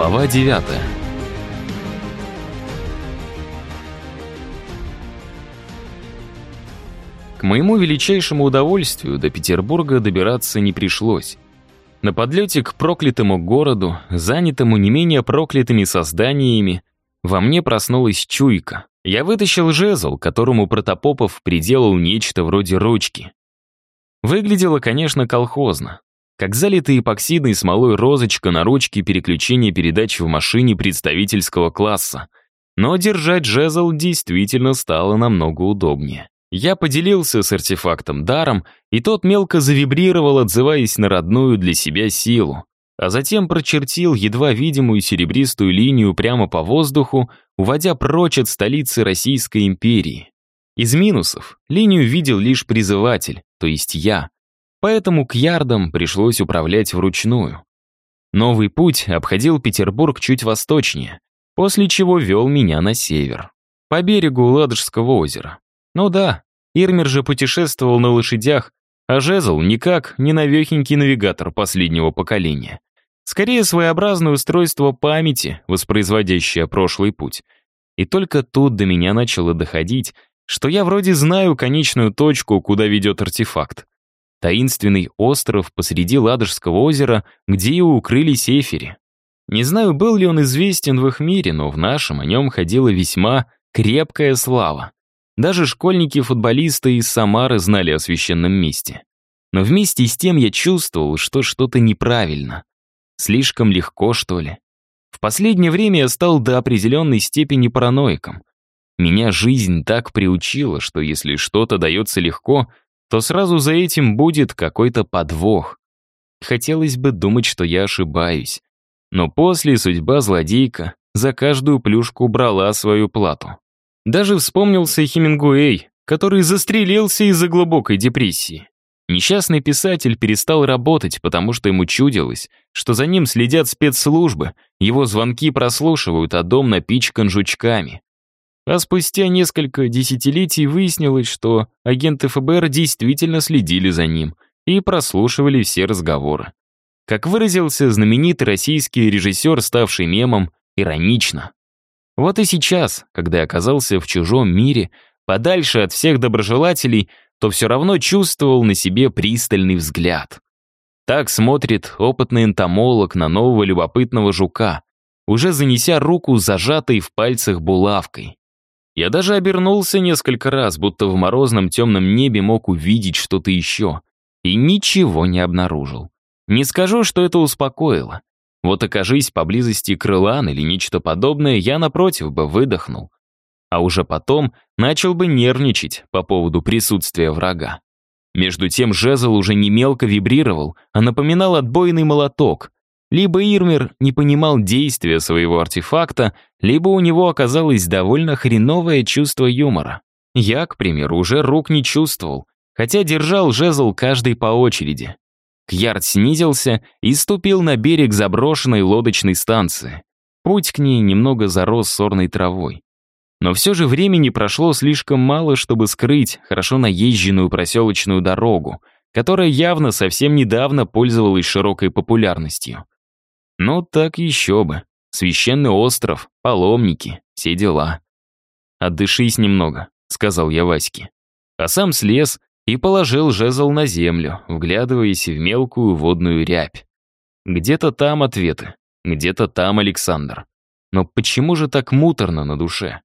Глава 9 К моему величайшему удовольствию до Петербурга добираться не пришлось. На подлете к проклятому городу, занятому не менее проклятыми созданиями, во мне проснулась чуйка. Я вытащил жезл, которому Протопопов приделал нечто вроде ручки. Выглядело, конечно, колхозно. Как залитая эпоксидной смолой розочка на ручке переключения передач в машине представительского класса. Но держать жезл действительно стало намного удобнее. Я поделился с артефактом даром, и тот мелко завибрировал, отзываясь на родную для себя силу. А затем прочертил едва видимую серебристую линию прямо по воздуху, уводя прочь от столицы Российской империи. Из минусов линию видел лишь призыватель, то есть я. Поэтому к ярдам пришлось управлять вручную. Новый путь обходил Петербург чуть восточнее, после чего вел меня на север, по берегу Ладожского озера. Ну да, Ирмер же путешествовал на лошадях, а Жезл никак не навехенький навигатор последнего поколения. Скорее, своеобразное устройство памяти, воспроизводящее прошлый путь. И только тут до меня начало доходить, что я вроде знаю конечную точку, куда ведет артефакт. Таинственный остров посреди Ладожского озера, где и укрылись эфири. Не знаю, был ли он известен в их мире, но в нашем о нем ходила весьма крепкая слава. Даже школьники-футболисты из Самары знали о священном месте. Но вместе с тем я чувствовал, что что-то неправильно. Слишком легко, что ли? В последнее время я стал до определенной степени параноиком. Меня жизнь так приучила, что если что-то дается легко, то сразу за этим будет какой-то подвох. Хотелось бы думать, что я ошибаюсь. Но после судьба злодейка за каждую плюшку брала свою плату. Даже вспомнился Хемингуэй, который застрелился из-за глубокой депрессии. Несчастный писатель перестал работать, потому что ему чудилось, что за ним следят спецслужбы, его звонки прослушивают, а дом напичкан жучками. А спустя несколько десятилетий выяснилось, что агенты ФБР действительно следили за ним и прослушивали все разговоры. Как выразился знаменитый российский режиссер, ставший мемом, иронично. Вот и сейчас, когда я оказался в чужом мире, подальше от всех доброжелателей, то все равно чувствовал на себе пристальный взгляд. Так смотрит опытный энтомолог на нового любопытного жука, уже занеся руку зажатой в пальцах булавкой. Я даже обернулся несколько раз, будто в морозном темном небе мог увидеть что-то еще, и ничего не обнаружил. Не скажу, что это успокоило. Вот окажись поблизости крылан или нечто подобное, я, напротив, бы выдохнул. А уже потом начал бы нервничать по поводу присутствия врага. Между тем жезл уже не мелко вибрировал, а напоминал отбойный молоток. Либо Ирмер не понимал действия своего артефакта, либо у него оказалось довольно хреновое чувство юмора. Я, к примеру, уже рук не чувствовал, хотя держал жезл каждый по очереди. Кьярд снизился и ступил на берег заброшенной лодочной станции. Путь к ней немного зарос сорной травой. Но все же времени прошло слишком мало, чтобы скрыть хорошо наезженную проселочную дорогу, которая явно совсем недавно пользовалась широкой популярностью. Ну так еще бы. Священный остров, паломники, все дела. «Отдышись немного», — сказал я Ваське. А сам слез и положил жезл на землю, вглядываясь в мелкую водную рябь. Где-то там ответы, где-то там Александр. Но почему же так муторно на душе?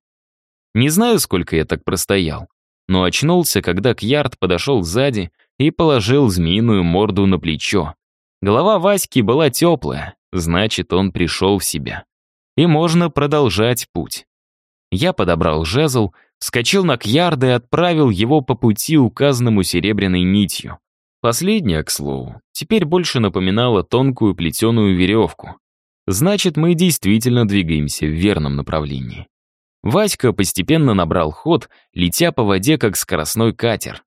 Не знаю, сколько я так простоял, но очнулся, когда Кьярд подошел сзади и положил змеиную морду на плечо. Голова Васьки была теплая, значит, он пришел в себя. И можно продолжать путь. Я подобрал жезл, вскочил на Кьярда и отправил его по пути, указанному серебряной нитью. Последняя, к слову, теперь больше напоминала тонкую плетеную веревку. Значит, мы действительно двигаемся в верном направлении. Васька постепенно набрал ход, летя по воде, как скоростной катер.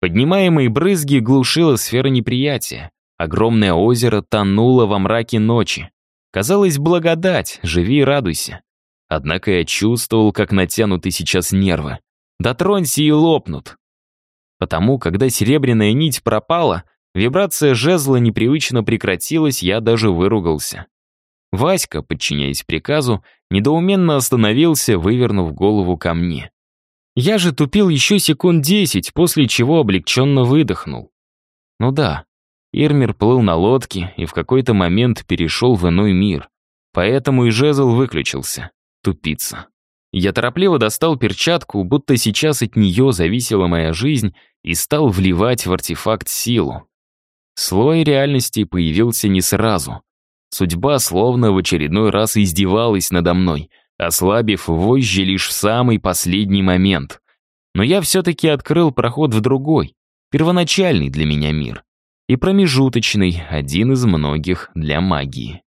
Поднимаемые брызги глушила сфера неприятия. Огромное озеро тонуло во мраке ночи. Казалось, благодать, живи и радуйся. Однако я чувствовал, как натянуты сейчас нервы. Дотронься и лопнут. Потому, когда серебряная нить пропала, вибрация жезла непривычно прекратилась, я даже выругался. Васька, подчиняясь приказу, недоуменно остановился, вывернув голову ко мне. Я же тупил еще секунд десять, после чего облегченно выдохнул. Ну да, Ирмер плыл на лодке и в какой-то момент перешел в иной мир. Поэтому и жезл выключился. Тупица. Я торопливо достал перчатку, будто сейчас от нее зависела моя жизнь, и стал вливать в артефакт силу. Слой реальности появился не сразу. Судьба словно в очередной раз издевалась надо мной, ослабив вожжи лишь в самый последний момент. Но я все-таки открыл проход в другой, первоначальный для меня мир. И промежуточный, один из многих для магии.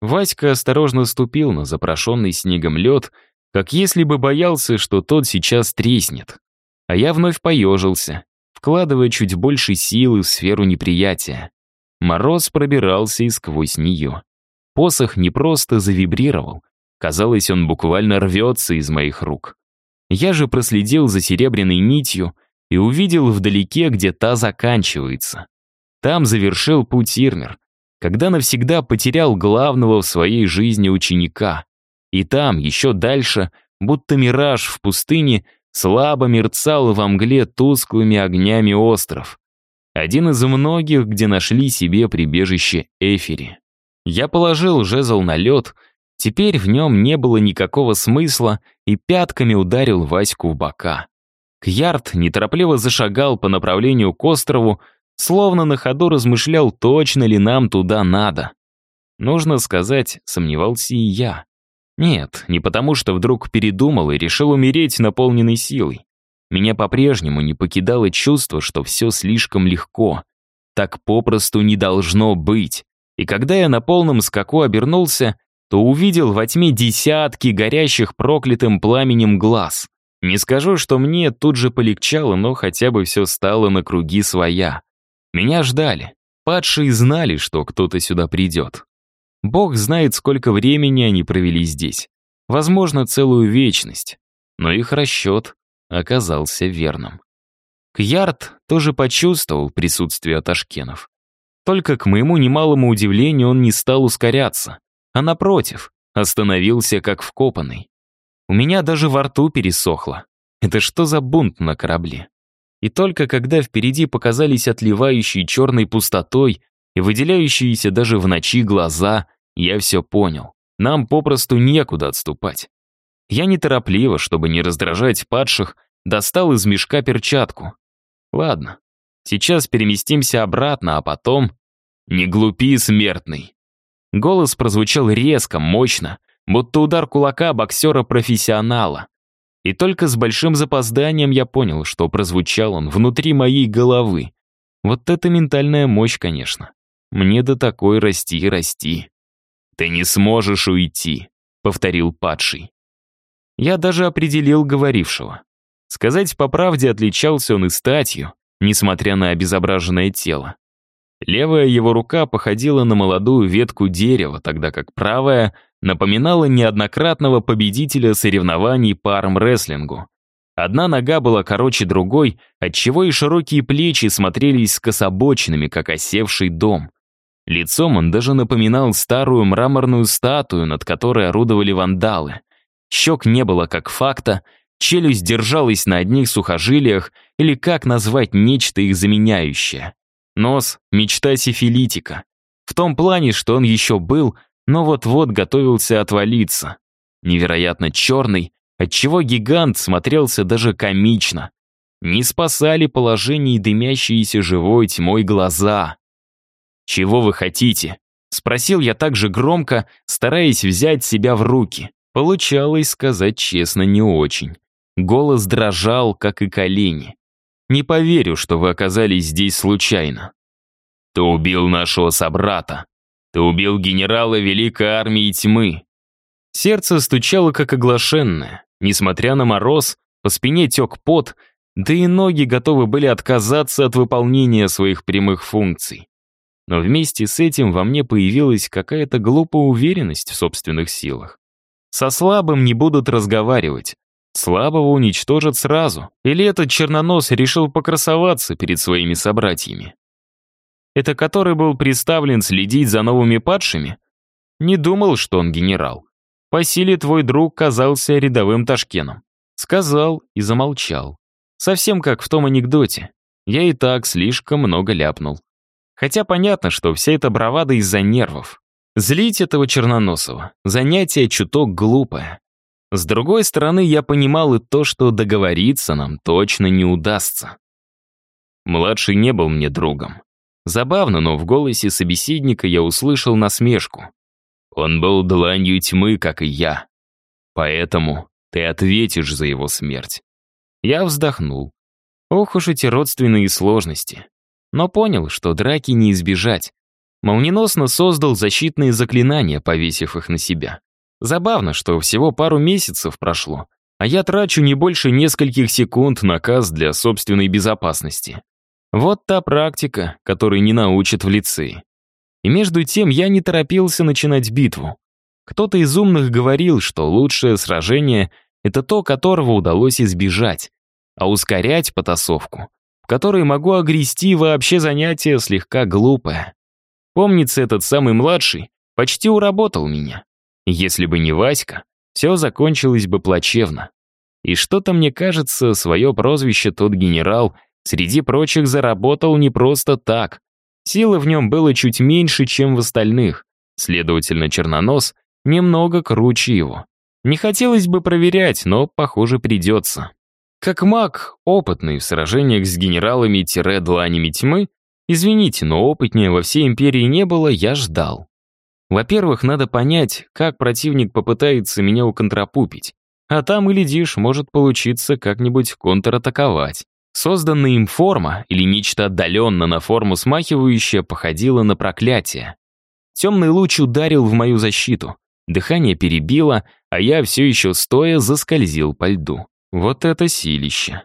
Васька осторожно ступил на запрошенный снегом лед, как если бы боялся, что тот сейчас треснет. А я вновь поежился, вкладывая чуть больше силы в сферу неприятия. Мороз пробирался и сквозь нее. Посох не просто завибрировал. Казалось, он буквально рвется из моих рук. Я же проследил за серебряной нитью и увидел вдалеке, где та заканчивается. Там завершил путь Ирмер, когда навсегда потерял главного в своей жизни ученика. И там, еще дальше, будто мираж в пустыне, слабо мерцал во мгле тусклыми огнями остров. Один из многих, где нашли себе прибежище Эфири. Я положил жезл на лед, теперь в нем не было никакого смысла и пятками ударил Ваську в бока. Кьярд неторопливо зашагал по направлению к острову, словно на ходу размышлял, точно ли нам туда надо. Нужно сказать, сомневался и я. Нет, не потому что вдруг передумал и решил умереть наполненной силой. Меня по-прежнему не покидало чувство, что все слишком легко. Так попросту не должно быть. И когда я на полном скаку обернулся, то увидел во тьме десятки горящих проклятым пламенем глаз. Не скажу, что мне тут же полегчало, но хотя бы все стало на круги своя. Меня ждали. Падшие знали, что кто-то сюда придет. Бог знает, сколько времени они провели здесь. Возможно, целую вечность. Но их расчет оказался верным. Кьярд тоже почувствовал присутствие Ташкенов. Только, к моему немалому удивлению, он не стал ускоряться, а напротив, остановился как вкопанный. У меня даже во рту пересохло. Это что за бунт на корабле? И только когда впереди показались отливающие черной пустотой и выделяющиеся даже в ночи глаза, я все понял. Нам попросту некуда отступать. Я неторопливо, чтобы не раздражать падших, достал из мешка перчатку. Ладно, сейчас переместимся обратно, а потом... Не глупи, смертный. Голос прозвучал резко, мощно, будто удар кулака боксера-профессионала. И только с большим запозданием я понял, что прозвучал он внутри моей головы. Вот это ментальная мощь, конечно. Мне до такой расти и расти. «Ты не сможешь уйти», — повторил падший. Я даже определил говорившего. Сказать по правде, отличался он и статью, несмотря на обезображенное тело. Левая его рука походила на молодую ветку дерева, тогда как правая напоминала неоднократного победителя соревнований по армрестлингу. Одна нога была короче другой, отчего и широкие плечи смотрелись скособоченными, как осевший дом. Лицом он даже напоминал старую мраморную статую, над которой орудовали вандалы. Щек не было как факта, челюсть держалась на одних сухожилиях, или как назвать нечто их заменяющее. Нос — мечта сифилитика. В том плане, что он еще был, но вот-вот готовился отвалиться. Невероятно черный, отчего гигант смотрелся даже комично. Не спасали положение дымящиеся живой тьмой глаза. «Чего вы хотите?» — спросил я так же громко, стараясь взять себя в руки. Получалось сказать честно не очень. Голос дрожал, как и колени. «Не поверю, что вы оказались здесь случайно. Ты убил нашего собрата», ты убил генерала Великой Армии Тьмы. Сердце стучало, как оглашенное. Несмотря на мороз, по спине тек пот, да и ноги готовы были отказаться от выполнения своих прямых функций. Но вместе с этим во мне появилась какая-то глупая уверенность в собственных силах. Со слабым не будут разговаривать. Слабого уничтожат сразу. Или этот чернонос решил покрасоваться перед своими собратьями. Это который был представлен следить за новыми падшими? Не думал, что он генерал. По силе твой друг казался рядовым Ташкеном. Сказал и замолчал. Совсем как в том анекдоте. Я и так слишком много ляпнул. Хотя понятно, что вся эта бравада из-за нервов. Злить этого Черноносова — занятие чуток глупое. С другой стороны, я понимал и то, что договориться нам точно не удастся. Младший не был мне другом. Забавно, но в голосе собеседника я услышал насмешку. Он был дланью тьмы, как и я. Поэтому ты ответишь за его смерть. Я вздохнул. Ох уж эти родственные сложности. Но понял, что драки не избежать. Молниеносно создал защитные заклинания, повесив их на себя. Забавно, что всего пару месяцев прошло, а я трачу не больше нескольких секунд на каз для собственной безопасности. Вот та практика, которой не научат в лицее. И между тем я не торопился начинать битву. Кто-то из умных говорил, что лучшее сражение — это то, которого удалось избежать, а ускорять потасовку, в которой могу огрести вообще занятие слегка глупое. Помнится, этот самый младший почти уработал меня. Если бы не Васька, все закончилось бы плачевно. И что-то мне кажется, свое прозвище тот генерал среди прочих заработал не просто так. Силы в нем было чуть меньше, чем в остальных. Следовательно, Чернонос немного круче его. Не хотелось бы проверять, но, похоже, придется. Как маг, опытный в сражениях с генералами-дланями тьмы, извините, но опытнее во всей империи не было, я ждал. Во-первых, надо понять, как противник попытается меня уконтрапупить. А там, и глядишь, может получиться как-нибудь контратаковать. Созданная им форма, или нечто отдаленно на форму смахивающее, походило на проклятие. Темный луч ударил в мою защиту. Дыхание перебило, а я все еще стоя заскользил по льду. Вот это силище.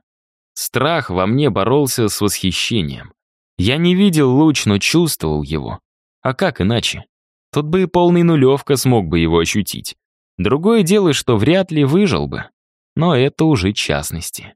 Страх во мне боролся с восхищением. Я не видел луч, но чувствовал его. А как иначе? Тот бы и полный нулевка смог бы его ощутить. Другое дело, что вряд ли выжил бы. Но это уже частности.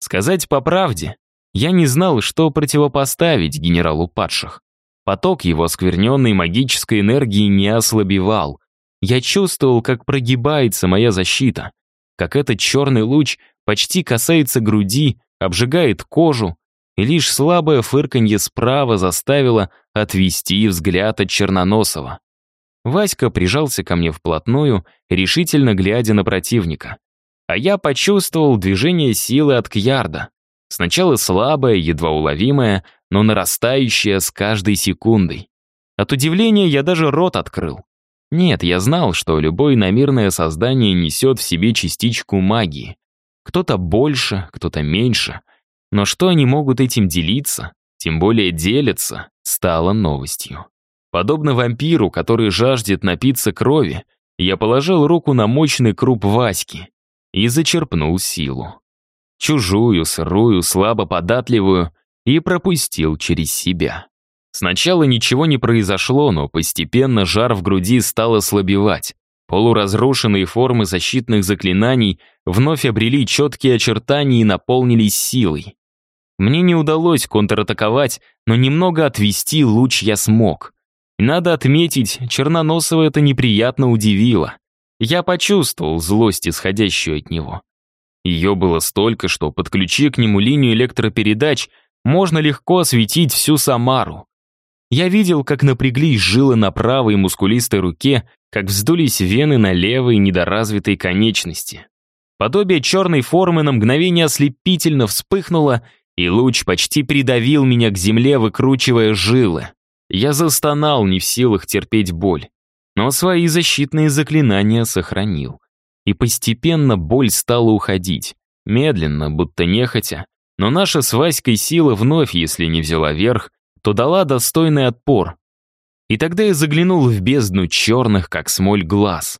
Сказать по правде, я не знал, что противопоставить генералу падших. Поток его оскверненной магической энергии не ослабевал. Я чувствовал, как прогибается моя защита, как этот черный луч почти касается груди, обжигает кожу, и лишь слабое фырканье справа заставило отвести взгляд от Черноносова. Васька прижался ко мне вплотную, решительно глядя на противника. А я почувствовал движение силы от Кьярда. Сначала слабое, едва уловимое, но нарастающее с каждой секундой. От удивления я даже рот открыл. Нет, я знал, что любое намирное создание несет в себе частичку магии. Кто-то больше, кто-то меньше. Но что они могут этим делиться, тем более делятся, стало новостью. Подобно вампиру, который жаждет напиться крови, я положил руку на мощный круп Васьки и зачерпнул силу. Чужую, сырую, слабо податливую, и пропустил через себя. Сначала ничего не произошло, но постепенно жар в груди стал ослабевать. Полуразрушенные формы защитных заклинаний вновь обрели четкие очертания и наполнились силой. Мне не удалось контратаковать, но немного отвести луч я смог. Надо отметить, Черноносова это неприятно удивило. Я почувствовал злость, исходящую от него. Ее было столько, что, подключи к нему линию электропередач, можно легко осветить всю Самару. Я видел, как напряглись жилы на правой мускулистой руке, как вздулись вены на левой недоразвитой конечности. Подобие черной формы на мгновение ослепительно вспыхнуло, и луч почти придавил меня к земле, выкручивая жилы. Я застонал, не в силах терпеть боль. Но свои защитные заклинания сохранил. И постепенно боль стала уходить. Медленно, будто нехотя. Но наша с Васькой сила вновь, если не взяла верх, то дала достойный отпор. И тогда я заглянул в бездну черных, как смоль, глаз.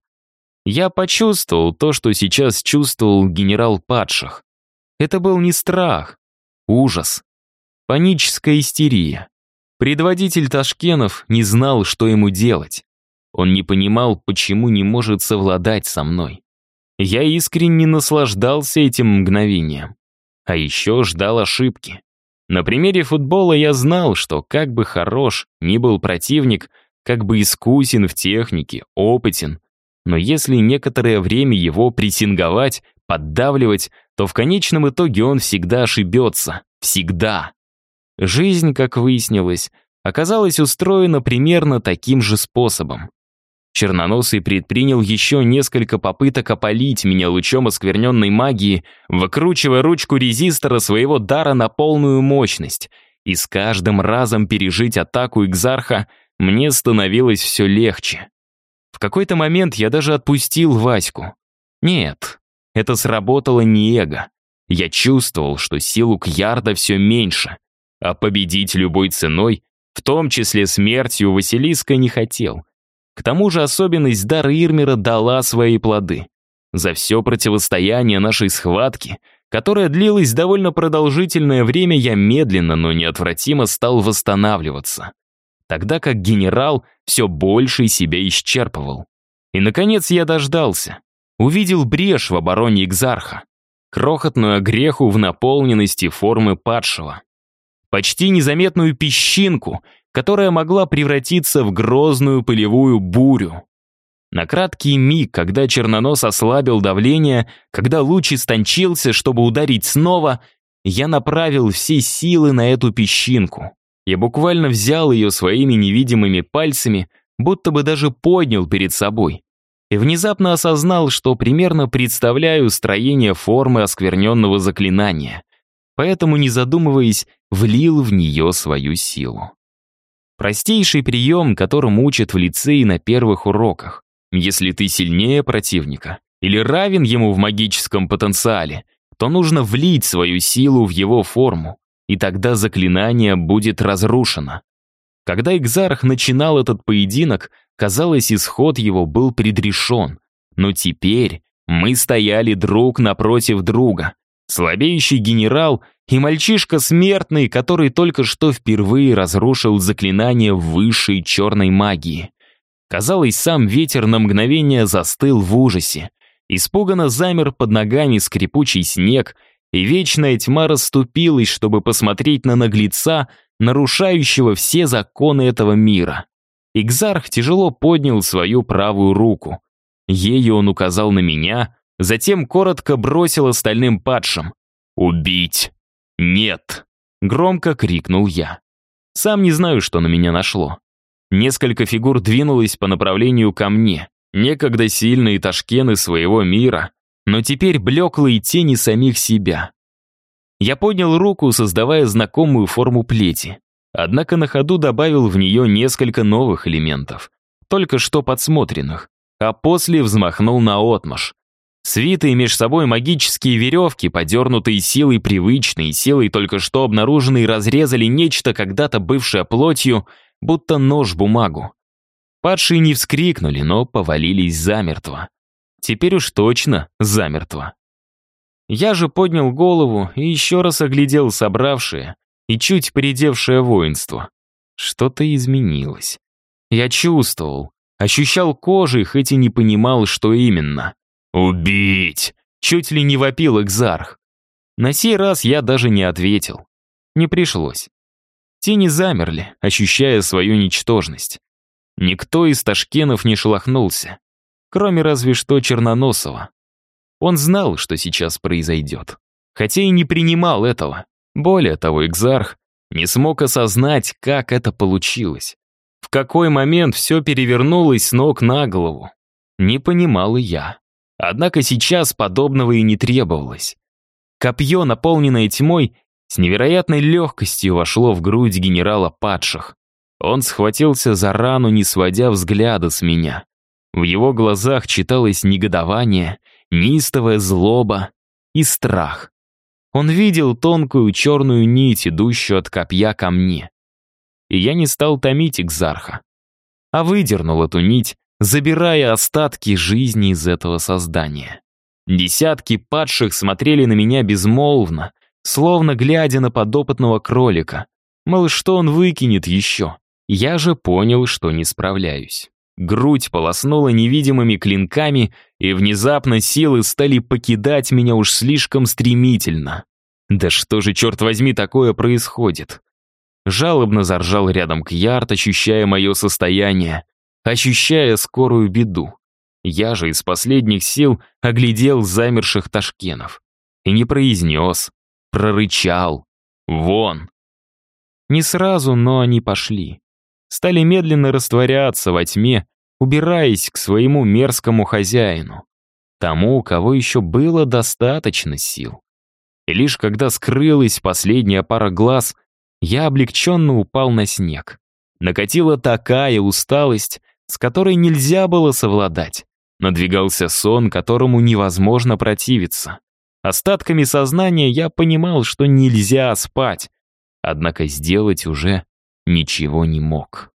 Я почувствовал то, что сейчас чувствовал генерал падших. Это был не страх, ужас, паническая истерия. Предводитель Ташкенов не знал, что ему делать. Он не понимал, почему не может совладать со мной. Я искренне наслаждался этим мгновением. А еще ждал ошибки. На примере футбола я знал, что как бы хорош ни был противник, как бы искусен в технике, опытен. Но если некоторое время его прессинговать, поддавливать, то в конечном итоге он всегда ошибется. Всегда. Жизнь, как выяснилось, оказалась устроена примерно таким же способом. Черноносый предпринял еще несколько попыток опалить меня лучом оскверненной магии, выкручивая ручку резистора своего дара на полную мощность. И с каждым разом пережить атаку Экзарха мне становилось все легче. В какой-то момент я даже отпустил Ваську. Нет, это сработало не эго. Я чувствовал, что сил у Кьярда все меньше, а победить любой ценой, в том числе смертью, Василиска не хотел — к тому же особенность дара Ирмера дала свои плоды. За все противостояние нашей схватки, которая длилась довольно продолжительное время, я медленно, но неотвратимо стал восстанавливаться. Тогда как генерал все больше себя исчерпывал. И, наконец, я дождался. Увидел брешь в обороне Экзарха. Крохотную огреху в наполненности формы падшего. Почти незаметную песчинку — которая могла превратиться в грозную пылевую бурю. На краткий миг, когда чернонос ослабил давление, когда луч истончился, чтобы ударить снова, я направил все силы на эту песчинку. Я буквально взял ее своими невидимыми пальцами, будто бы даже поднял перед собой. И внезапно осознал, что примерно представляю строение формы оскверненного заклинания. Поэтому, не задумываясь, влил в нее свою силу. Простейший прием, которым учат в лицее на первых уроках. Если ты сильнее противника или равен ему в магическом потенциале, то нужно влить свою силу в его форму, и тогда заклинание будет разрушено. Когда Экзарх начинал этот поединок, казалось, исход его был предрешен. Но теперь мы стояли друг напротив друга. Слабеющий генерал и мальчишка смертный, который только что впервые разрушил заклинание высшей черной магии. Казалось, сам ветер на мгновение застыл в ужасе. Испуганно замер под ногами скрипучий снег, и вечная тьма расступилась, чтобы посмотреть на наглеца, нарушающего все законы этого мира. Игзарх тяжело поднял свою правую руку. Ею он указал на меня, затем коротко бросил остальным падшим. «Убить!» «Нет!» — громко крикнул я. Сам не знаю, что на меня нашло. Несколько фигур двинулось по направлению ко мне, некогда сильные ташкены своего мира, но теперь блеклые тени самих себя. Я поднял руку, создавая знакомую форму плети, однако на ходу добавил в нее несколько новых элементов, только что подсмотренных, а после взмахнул на отмаш, Свитые меж собой магические веревки, подернутые силой привычной, силой только что обнаруженной, разрезали нечто, когда-то бывшее плотью, будто нож-бумагу. Падшие не вскрикнули, но повалились замертво. Теперь уж точно замертво. Я же поднял голову и еще раз оглядел собравшее и чуть поредевшее воинство. Что-то изменилось. Я чувствовал, ощущал кожей, хоть и не понимал, что именно. «Убить!» — чуть ли не вопил Экзарх. На сей раз я даже не ответил. Не пришлось. Тени замерли, ощущая свою ничтожность. Никто из ташкенов не шелохнулся, кроме разве что Черноносова. Он знал, что сейчас произойдет, хотя и не принимал этого. Более того, Экзарх не смог осознать, как это получилось. В какой момент все перевернулось с ног на голову. Не понимал и я. Однако сейчас подобного и не требовалось. Копье, наполненное тьмой, с невероятной легкостью вошло в грудь генерала падших. Он схватился за рану, не сводя взгляда с меня. В его глазах читалось негодование, неистовая злоба и страх. Он видел тонкую черную нить, идущую от копья ко мне. И я не стал томить Экзарха, а выдернул эту нить забирая остатки жизни из этого создания. Десятки падших смотрели на меня безмолвно, словно глядя на подопытного кролика. Мол, что он выкинет еще? Я же понял, что не справляюсь. Грудь полоснула невидимыми клинками, и внезапно силы стали покидать меня уж слишком стремительно. Да что же, черт возьми, такое происходит? жалобно заржал рядом Кьярд, ощущая мое состояние, ощущая скорую беду. Я же из последних сил оглядел замерших ташкенов и не произнес, прорычал «Вон!». Не сразу, но они пошли. Стали медленно растворяться во тьме, убираясь к своему мерзкому хозяину, тому, у кого еще было достаточно сил. И лишь когда скрылась последняя пара глаз, я облегченно упал на снег. Накатила такая усталость, с которой нельзя было совладать. Надвигался сон, которому невозможно противиться. Остатками сознания я понимал, что нельзя спать, однако сделать уже ничего не мог.